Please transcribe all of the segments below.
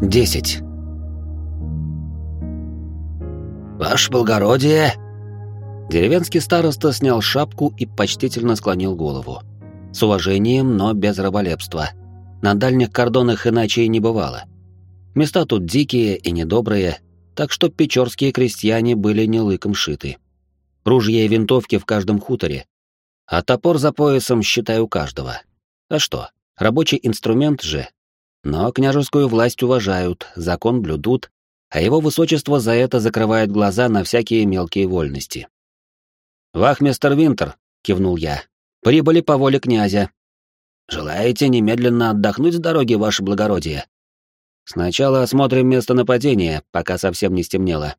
10. «Ваше благородие!» Деревенский староста снял шапку и почтительно склонил голову. С уважением, но без раболепства. На дальних кордонах иначе и не бывало. Места тут дикие и недобрые, так что печорские крестьяне были не лыком шиты. Ружья и винтовки в каждом хуторе, а топор за поясом, считай, у каждого. А что, рабочий инструмент же, но княжескую власть уважают, закон блюдут, а его высочество за это закрывает глаза на всякие мелкие вольности. «Вахмистер Винтер», — кивнул я, — «прибыли по воле князя. Желаете немедленно отдохнуть с дороги, ваше благородие?» «Сначала осмотрим место нападения, пока совсем не стемнело.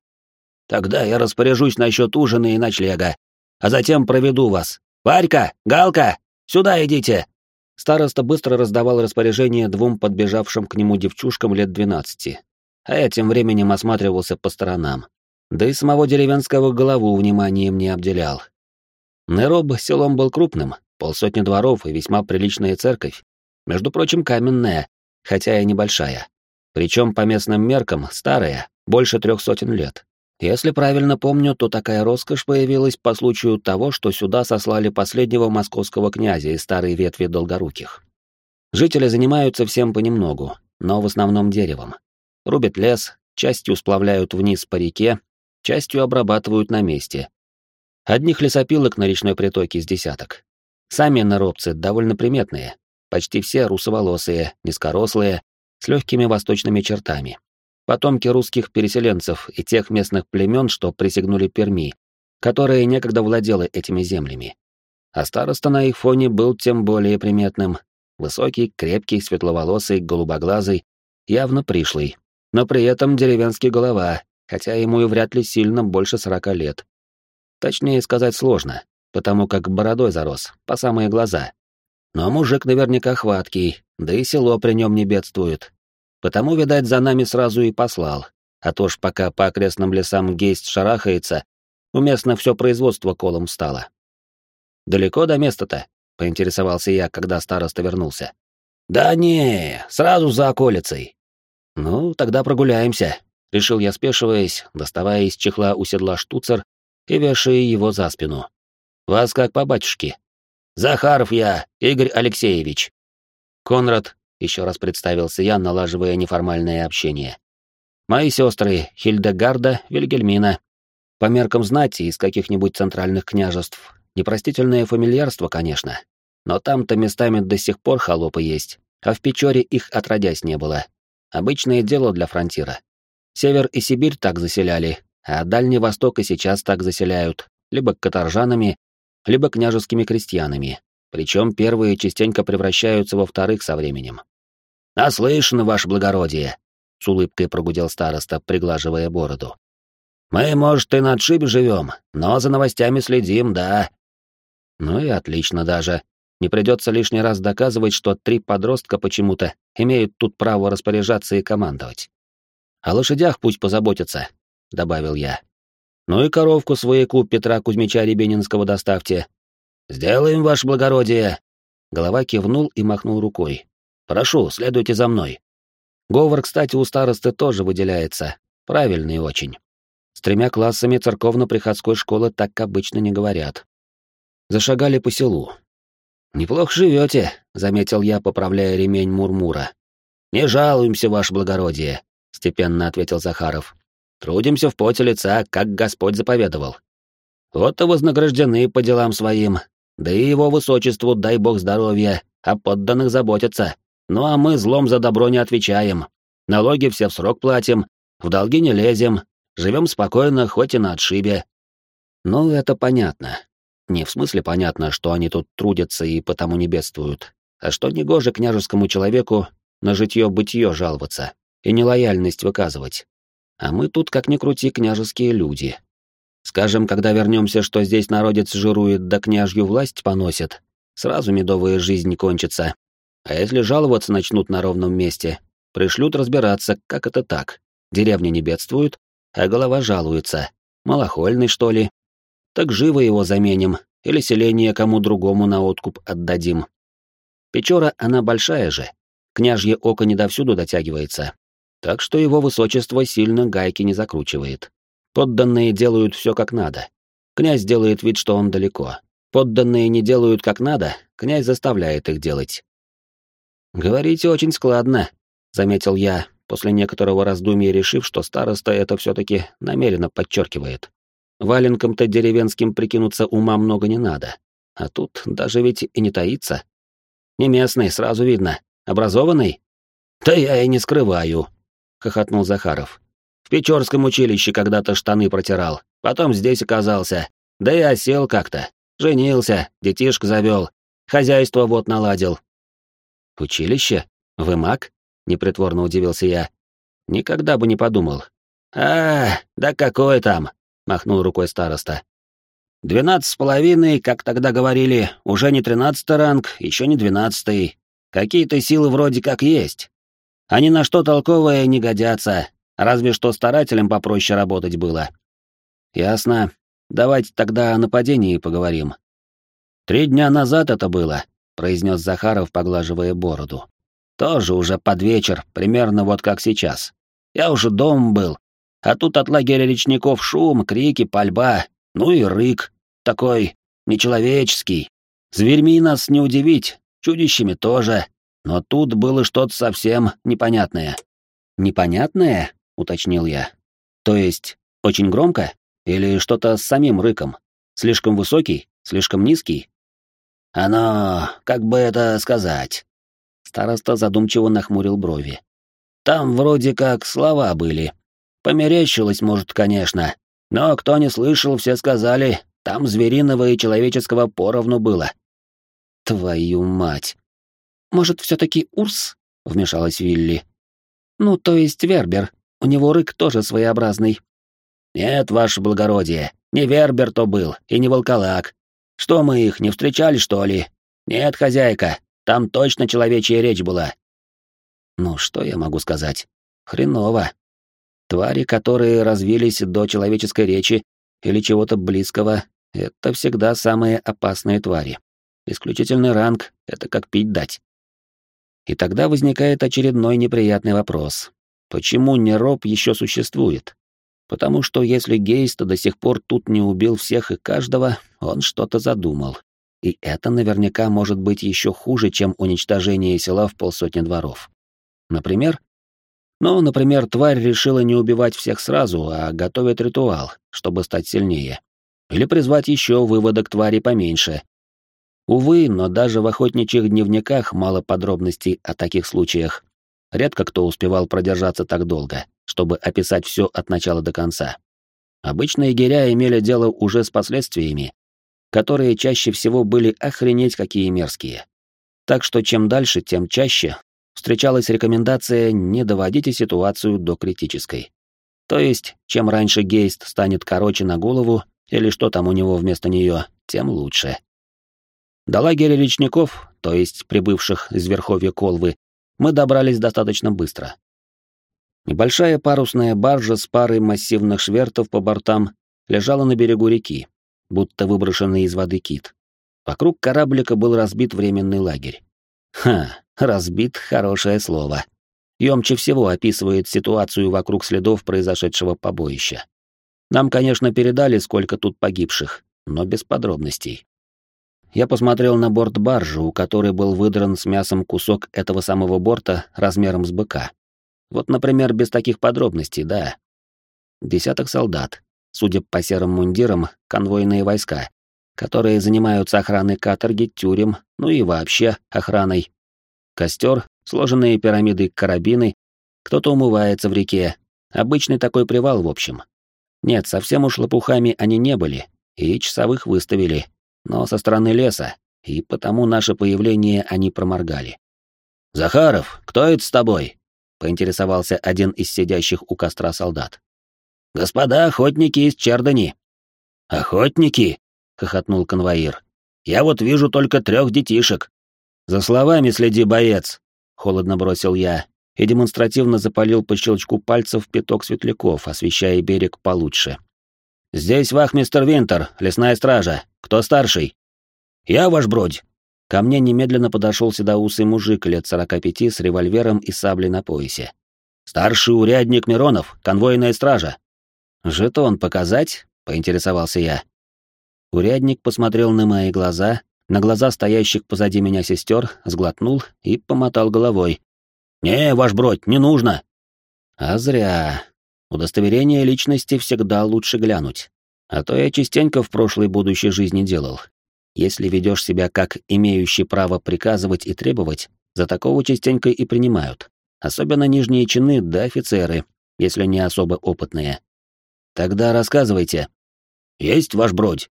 Тогда я распоряжусь насчет ужина и ночлега, а затем проведу вас. Варька, Галка, сюда идите!» Староста быстро раздавал распоряжение двум подбежавшим к нему девчушкам лет двенадцати, а я тем временем осматривался по сторонам. Да и самого деревенского голову вниманием не обделял. Нероб селом был крупным, полсотни дворов и весьма приличная церковь. Между прочим, каменная, хотя и небольшая. Причем по местным меркам старая, больше трех сотен лет. Если правильно помню, то такая роскошь появилась по случаю того, что сюда сослали последнего московского князя из старой ветви Долгоруких. Жители занимаются всем понемногу, но в основном деревом. Рубят лес, частью сплавляют вниз по реке, частью обрабатывают на месте. Одних лесопилок на речной притоке с десяток. Сами наробцы довольно приметные, почти все русоволосые, низкорослые, с легкими восточными чертами потомки русских переселенцев и тех местных племен, что присягнули Перми, которая некогда владела этими землями. А староста на их фоне был тем более приметным. Высокий, крепкий, светловолосый, голубоглазый, явно пришлый, но при этом деревенский голова, хотя ему и вряд ли сильно больше сорока лет. Точнее сказать сложно, потому как бородой зарос, по самые глаза. Но мужик наверняка хваткий, да и село при нем не бедствует, Потому, видать, за нами сразу и послал. А то ж пока по окрестным лесам гейст шарахается, уместно все производство колом стало. «Далеко до места-то?» — поинтересовался я, когда староста вернулся. «Да не, сразу за околицей». «Ну, тогда прогуляемся», — решил я, спешиваясь, доставая из чехла у седла штуцер и вешая его за спину. «Вас как по батюшке?» «Захаров я, Игорь Алексеевич». «Конрад еще раз представился я, налаживая неформальное общение. Мои сестры Хильдегарда, Вильгельмина. По меркам знати из каких-нибудь центральных княжеств. Непростительное фамильярство, конечно. Но там-то местами до сих пор холопы есть, а в Печоре их отродясь не было. Обычное дело для фронтира. Север и Сибирь так заселяли, а Дальний Восток и сейчас так заселяют, либо каторжанами, либо княжескими крестьянами. Причем первые частенько превращаются во вторых со временем. «Наслышано, ваше благородие», — с улыбкой прогудел староста, приглаживая бороду. «Мы, может, и на отшибе живем, но за новостями следим, да». «Ну и отлично даже. Не придется лишний раз доказывать, что три подростка почему-то имеют тут право распоряжаться и командовать. О лошадях пусть позаботятся», — добавил я. «Ну и коровку свояку Петра Кузьмича Рябининского доставьте». «Сделаем, ваше благородие». Голова кивнул и махнул рукой, Прошу, следуйте за мной. Говор, кстати, у старосты тоже выделяется. Правильный очень. С тремя классами церковно-приходской школы так обычно не говорят. Зашагали по селу. «Неплохо живете», — заметил я, поправляя ремень Мурмура. «Не жалуемся, ваше благородие», — степенно ответил Захаров. «Трудимся в поте лица, как Господь заповедовал. Вот и вознаграждены по делам своим, да и его высочеству дай бог здоровья, а подданных заботятся. Ну а мы злом за добро не отвечаем. Налоги все в срок платим, в долги не лезем, живем спокойно, хоть и на отшибе. Ну, это понятно. Не в смысле понятно, что они тут трудятся и потому не бедствуют, а что негоже княжескому человеку на житье-бытие жаловаться и нелояльность выказывать. А мы тут, как ни крути, княжеские люди. Скажем, когда вернемся, что здесь народец жирует да княжью власть поносит, сразу медовая жизнь кончится, а если жаловаться начнут на ровном месте, пришлют разбираться, как это так. Деревня не бедствует, а голова жалуется. Малохольный, что ли? Так живо его заменим, или селение кому другому на откуп отдадим. Печора, она большая же. Княжье око не довсюду дотягивается. Так что его высочество сильно гайки не закручивает. Подданные делают все как надо. Князь делает вид, что он далеко. Подданные не делают как надо, князь заставляет их делать. «Говорите очень складно», — заметил я, после некоторого раздумья решив, что староста это все-таки намеренно подчеркивает. Валенком-то деревенским прикинуться ума много не надо. А тут даже ведь и не таится. Не местный, сразу видно. Образованный? Да я и не скрываю, хохотнул Захаров. В Печорском училище когда-то штаны протирал, потом здесь оказался. Да и осел как-то. Женился, детишек завел, хозяйство вот наладил. Училище? Вы маг? Непритворно удивился я. Никогда бы не подумал. А, да какой там? Махнул рукой староста. Двенадцать с половиной, как тогда говорили, уже не тринадцатый ранг, еще не двенадцатый. Какие-то силы вроде как есть. Они на что толковое не годятся, разве что старателям попроще работать было. Ясно. Давайте тогда о нападении поговорим. Три дня назад это было, произнес Захаров, поглаживая бороду. Тоже уже под вечер, примерно вот как сейчас. Я уже дом был, а тут от лагеря речников шум, крики, пальба, ну и рык, такой нечеловеческий. Зверьми нас не удивить, чудищами тоже, но тут было что-то совсем непонятное. «Непонятное?» — уточнил я. «То есть, очень громко? Или что-то с самим рыком? Слишком высокий? Слишком низкий?» «Оно... как бы это сказать?» Староста задумчиво нахмурил брови. «Там вроде как слова были. Померещилось, может, конечно, но кто не слышал, все сказали, там звериного и человеческого поровну было. Твою мать. Может, все-таки Урс? Вмешалась Вилли. Ну, то есть Вербер. У него рык тоже своеобразный. Нет, ваше благородие, не Вербер то был, и не волколак. Что мы их, не встречали, что ли? Нет, хозяйка, там точно человечья речь была. Ну, что я могу сказать? Хреново. Твари, которые развились до человеческой речи или чего-то близкого, это всегда самые опасные твари. Исключительный ранг — это как пить дать. И тогда возникает очередной неприятный вопрос. Почему Нероб еще существует? Потому что если Гейст до сих пор тут не убил всех и каждого, он что-то задумал. И это наверняка может быть еще хуже, чем уничтожение села в полсотни дворов. Например, ну, например, тварь решила не убивать всех сразу, а готовит ритуал, чтобы стать сильнее. Или призвать еще выводок твари поменьше. Увы, но даже в охотничьих дневниках мало подробностей о таких случаях. Редко кто успевал продержаться так долго, чтобы описать все от начала до конца. Обычно егеря имели дело уже с последствиями, которые чаще всего были охренеть какие мерзкие. Так что чем дальше, тем чаще встречалась рекомендация не доводите ситуацию до критической. То есть, чем раньше гейст станет короче на голову, или что там у него вместо нее, тем лучше. До лагеря речников, то есть прибывших из верховья Колвы, мы добрались достаточно быстро. Небольшая парусная баржа с парой массивных швертов по бортам лежала на берегу реки, будто выброшенный из воды кит. Вокруг кораблика был разбит временный лагерь. Ха, разбит — хорошее слово. Ёмче всего описывает ситуацию вокруг следов произошедшего побоища. Нам, конечно, передали, сколько тут погибших, но без подробностей. Я посмотрел на борт баржи, у которой был выдран с мясом кусок этого самого борта размером с быка. Вот, например, без таких подробностей, да. Десяток солдат, судя по серым мундирам, конвойные войска, которые занимаются охраной каторги, тюрем, ну и вообще охраной. Костер, сложенные пирамидой карабины, кто-то умывается в реке. Обычный такой привал, в общем. Нет, совсем уж лопухами они не были, и часовых выставили, но со стороны леса, и потому наше появление они проморгали. «Захаров, кто это с тобой?» — поинтересовался один из сидящих у костра солдат. «Господа охотники из Чердани». «Охотники?» — хохотнул конвоир. «Я вот вижу только трех детишек». «За словами следи, боец!» — холодно бросил я и демонстративно запалил по щелчку пальцев пяток светляков, освещая берег получше. «Здесь вахмистер Винтер, лесная стража. Кто старший?» «Я ваш бродь». Ко мне немедленно подошел седоусый мужик лет сорока пяти с револьвером и саблей на поясе. Старший урядник Миронов, конвойная стража. Жетон показать? поинтересовался я. Урядник посмотрел на мои глаза, на глаза стоящих позади меня сестер, сглотнул и помотал головой. «Не, ваш бродь, не нужно!» А зря. Удостоверение личности всегда лучше глянуть. А то я частенько в прошлой будущей жизни делал. Если ведешь себя как имеющий право приказывать и требовать, за такого частенько и принимают. Особенно нижние чины да офицеры, если не особо опытные. Тогда рассказывайте. Есть ваш бродь?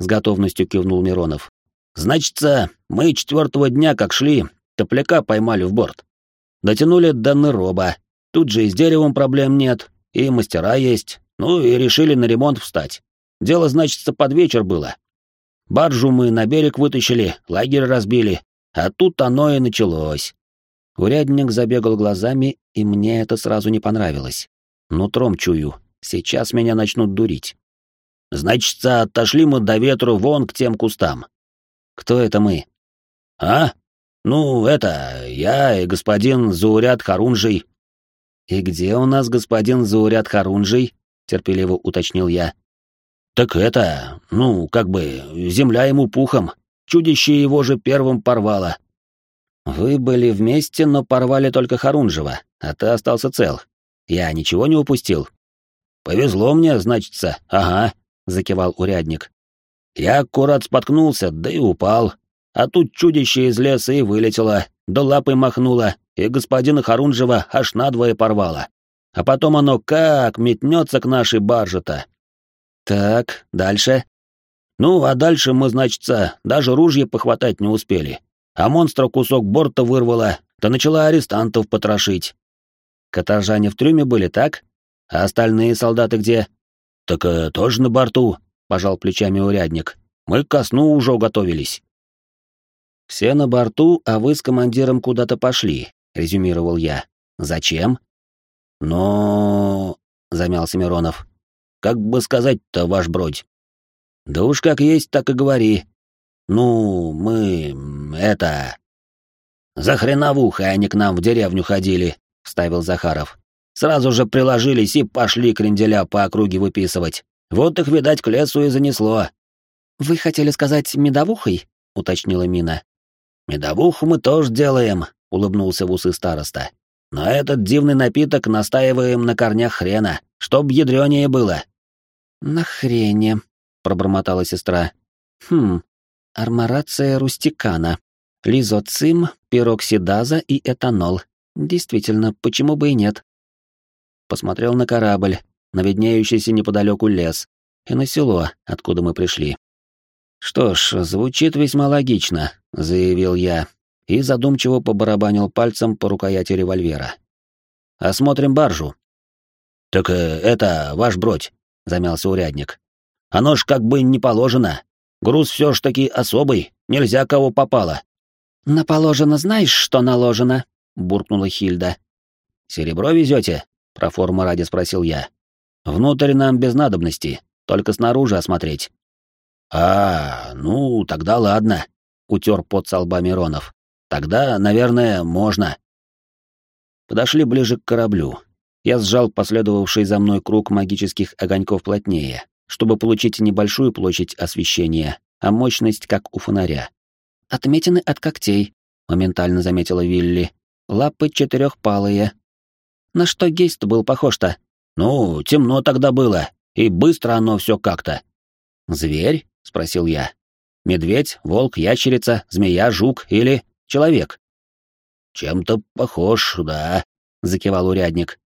С готовностью кивнул Миронов. Значится, мы четвертого дня, как шли, топляка поймали в борт. Дотянули до Нероба. Тут же и с деревом проблем нет, и мастера есть. Ну и решили на ремонт встать. Дело, значится, под вечер было. Баржу мы на берег вытащили, лагерь разбили. А тут оно и началось. Урядник забегал глазами, и мне это сразу не понравилось. Нутром чую, сейчас меня начнут дурить. Значит, отошли мы до ветру вон к тем кустам. Кто это мы? А? Ну, это я и господин Зауряд Харунжий. И где у нас господин Зауряд Харунжий? терпеливо уточнил я. Так это, ну, как бы, земля ему пухом. Чудище его же первым порвало. Вы были вместе, но порвали только Харунжева, а ты остался цел. Я ничего не упустил. Повезло мне, значится, ага, закивал урядник. Я аккурат споткнулся, да и упал. А тут чудище из леса и вылетело, да лапой махнуло, и господина Харунжева аж надвое порвало. А потом оно как метнется к нашей барже-то. Так, дальше. Ну, а дальше мы, значится, даже ружье похватать не успели а монстра кусок борта вырвало, то начала арестантов потрошить. Каторжане в трюме были, так? А остальные солдаты где? Так э, тоже на борту, пожал плечами урядник. Мы к сну уже готовились. Все на борту, а вы с командиром куда-то пошли, резюмировал я. Зачем? Но... замялся Миронов. Как бы сказать-то, ваш бродь? Да уж как есть, так и говори, «Ну, мы... это...» «За хреновухой они к нам в деревню ходили», — вставил Захаров. «Сразу же приложились и пошли кренделя по округе выписывать. Вот их, видать, к лесу и занесло». «Вы хотели сказать медовухой?» — уточнила Мина. «Медовуху мы тоже делаем», — улыбнулся в усы староста. «Но этот дивный напиток настаиваем на корнях хрена, чтоб ядрёнее было». «На хрене», — пробормотала сестра. «Хм, Арморация рустикана. Лизоцим, пироксидаза и этанол. Действительно, почему бы и нет? Посмотрел на корабль, на виднеющийся неподалеку лес, и на село, откуда мы пришли. «Что ж, звучит весьма логично», — заявил я, и задумчиво побарабанил пальцем по рукояти револьвера. «Осмотрим баржу». «Так э, это ваш бродь», — замялся урядник. «Оно ж как бы не положено. Груз все ж таки особый, нельзя кого попало. На положено знаешь, что наложено? буркнула Хильда. Серебро везете? Про форму ради спросил я. Внутрь нам без надобности, только снаружи осмотреть. А, ну, тогда ладно, утер под со лба Миронов. Тогда, наверное, можно. Подошли ближе к кораблю. Я сжал последовавший за мной круг магических огоньков плотнее, чтобы получить небольшую площадь освещения, а мощность как у фонаря. «Отметины от когтей», — моментально заметила Вилли. «Лапы четырехпалые». «На что гейст был похож-то?» «Ну, темно тогда было, и быстро оно все как-то». «Зверь?» — спросил я. «Медведь, волк, ящерица, змея, жук или человек?» «Чем-то похож, да», — закивал урядник.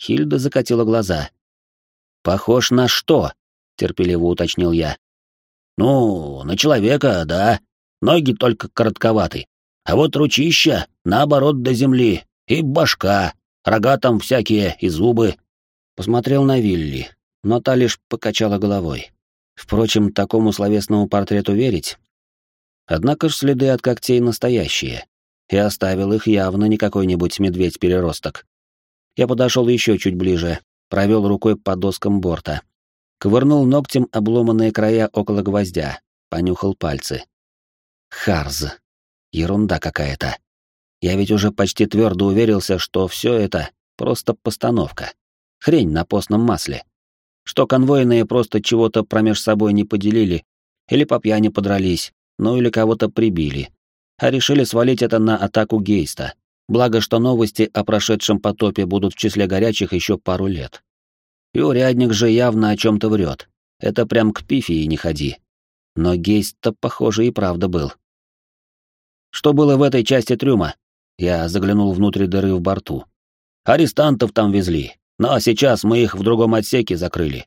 Хильда закатила глаза. «Похож на что?» — терпеливо уточнил я. «Ну, на человека, да. Ноги только коротковаты. А вот ручища, наоборот, до земли. И башка. Рога там всякие, и зубы». Посмотрел на Вилли, но та лишь покачала головой. Впрочем, такому словесному портрету верить. Однако ж следы от когтей настоящие. И оставил их явно не какой-нибудь медведь-переросток. Я подошел еще чуть ближе, провел рукой по доскам борта ковырнул ногтем обломанные края около гвоздя, понюхал пальцы. Харз. Ерунда какая-то. Я ведь уже почти твердо уверился, что все это Просто постановка. Хрень на постном масле. Что конвойные просто чего-то промеж собой не поделили, или по пьяни подрались, ну или кого-то прибили. А решили свалить это на атаку Гейста. Благо, что новости о прошедшем потопе будут в числе горячих еще пару лет. И урядник же явно о чем-то врет. Это прям к пифии не ходи. Но Гейст-то, похоже, и правда был. Что было в этой части трюма? Я заглянул внутрь дыры в борту. Арестантов там везли, но сейчас мы их в другом отсеке закрыли.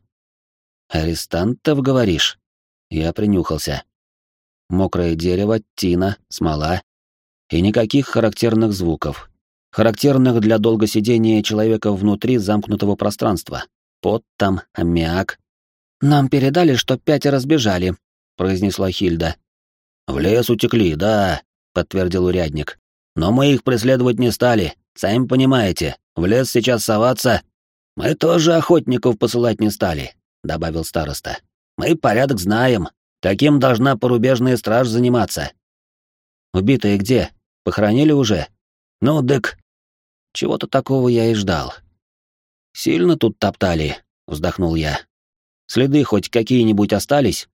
Арестантов, говоришь? Я принюхался. Мокрое дерево, тина, смола. И никаких характерных звуков. Характерных для долгосидения человека внутри замкнутого пространства. Пот там, аммиак. «Нам передали, что пятеро сбежали», — произнесла Хильда. «В лес утекли, да», — подтвердил урядник. «Но мы их преследовать не стали. Сами понимаете, в лес сейчас соваться...» «Мы тоже охотников посылать не стали», — добавил староста. «Мы порядок знаем. Таким должна порубежная страж заниматься». «Убитые где? Похоронили уже?» «Ну, дык...» Чего-то такого я и ждал. «Сильно тут топтали», — вздохнул я. «Следы хоть какие-нибудь остались?»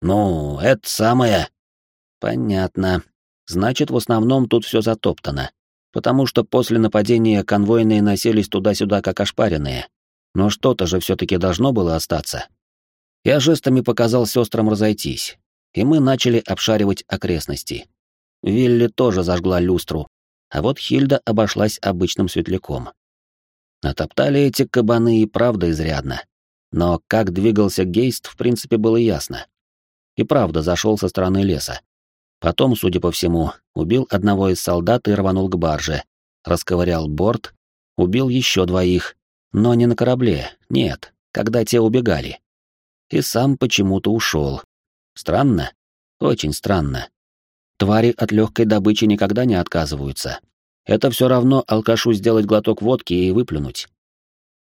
«Ну, это самое...» «Понятно. Значит, в основном тут все затоптано. Потому что после нападения конвойные носились туда-сюда как ошпаренные. Но что-то же все-таки должно было остаться». Я жестами показал сестрам разойтись, и мы начали обшаривать окрестности. Вилли тоже зажгла люстру, а вот Хильда обошлась обычным светляком. Натоптали эти кабаны и правда изрядно. Но как двигался Гейст, в принципе, было ясно. И правда зашел со стороны леса. Потом, судя по всему, убил одного из солдат и рванул к барже. Расковырял борт, убил еще двоих. Но не на корабле, нет, когда те убегали. И сам почему-то ушел. Странно? Очень странно. Твари от легкой добычи никогда не отказываются. Это все равно алкашу сделать глоток водки и выплюнуть.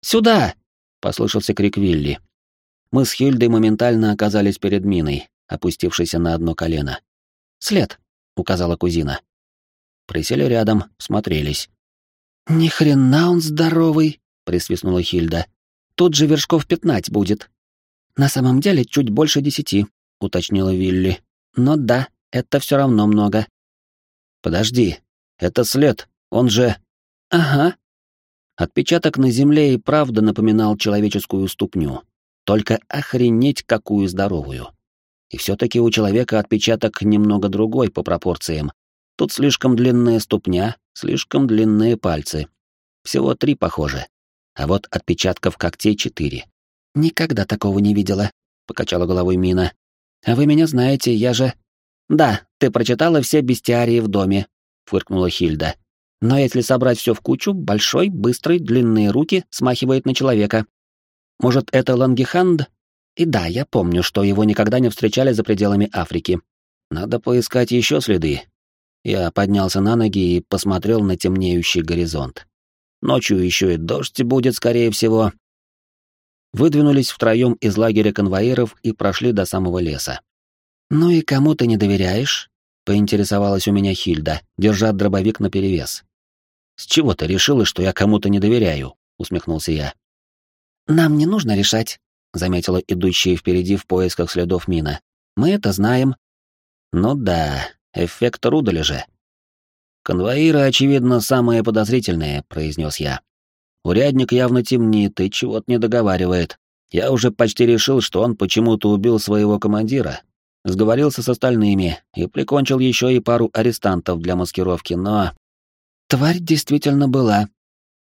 «Сюда!» — послышался крик Вилли. Мы с Хильдой моментально оказались перед миной, опустившейся на одно колено. «След!» — указала кузина. Присели рядом, смотрелись. «Ни хрена он здоровый!» — присвистнула Хильда. «Тут же вершков пятнать будет». «На самом деле чуть больше десяти», — уточнила Вилли. «Но да, это все равно много». «Подожди, это след, он же... Ага. Отпечаток на земле и правда напоминал человеческую ступню. Только охренеть какую здоровую. И все-таки у человека отпечаток немного другой по пропорциям. Тут слишком длинная ступня, слишком длинные пальцы. Всего три похоже. А вот отпечатков когтей четыре. «Никогда такого не видела», — покачала головой Мина. «А вы меня знаете, я же...» «Да, ты прочитала все бестиарии в доме, фыркнула Хильда. Но если собрать все в кучу, большой, быстрый, длинные руки смахивает на человека. Может, это Лангиханд? И да, я помню, что его никогда не встречали за пределами Африки. Надо поискать еще следы. Я поднялся на ноги и посмотрел на темнеющий горизонт. Ночью еще и дождь будет, скорее всего. Выдвинулись втроем из лагеря конвоиров и прошли до самого леса. «Ну и кому ты не доверяешь?» поинтересовалась у меня Хильда, держа дробовик наперевес. «С чего ты решила, что я кому-то не доверяю?» — усмехнулся я. «Нам не нужно решать», — заметила идущая впереди в поисках следов мина. «Мы это знаем». «Ну да, эффект Рудаля же». «Конвоиры, очевидно, самые подозрительные», — произнес я. «Урядник явно темнит и чего-то не договаривает. Я уже почти решил, что он почему-то убил своего командира, сговорился с остальными и прикончил еще и пару арестантов для маскировки, но... Тварь действительно была.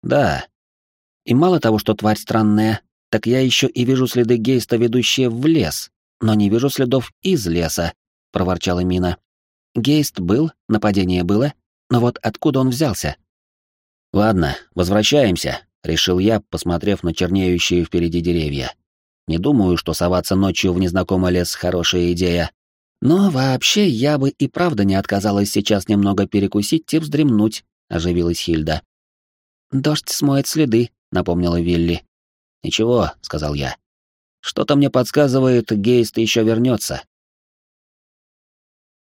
Да. И мало того, что тварь странная, так я еще и вижу следы гейста, ведущие в лес, но не вижу следов из леса, — проворчала Мина. Гейст был, нападение было, но вот откуда он взялся? Ладно, возвращаемся, — решил я, посмотрев на чернеющие впереди деревья. Не думаю, что соваться ночью в незнакомый лес — хорошая идея. Но вообще я бы и правда не отказалась сейчас немного перекусить и вздремнуть, — оживилась Хильда. «Дождь смоет следы», — напомнила Вилли. «Ничего», — сказал я. «Что-то мне подсказывает, Гейст еще вернется.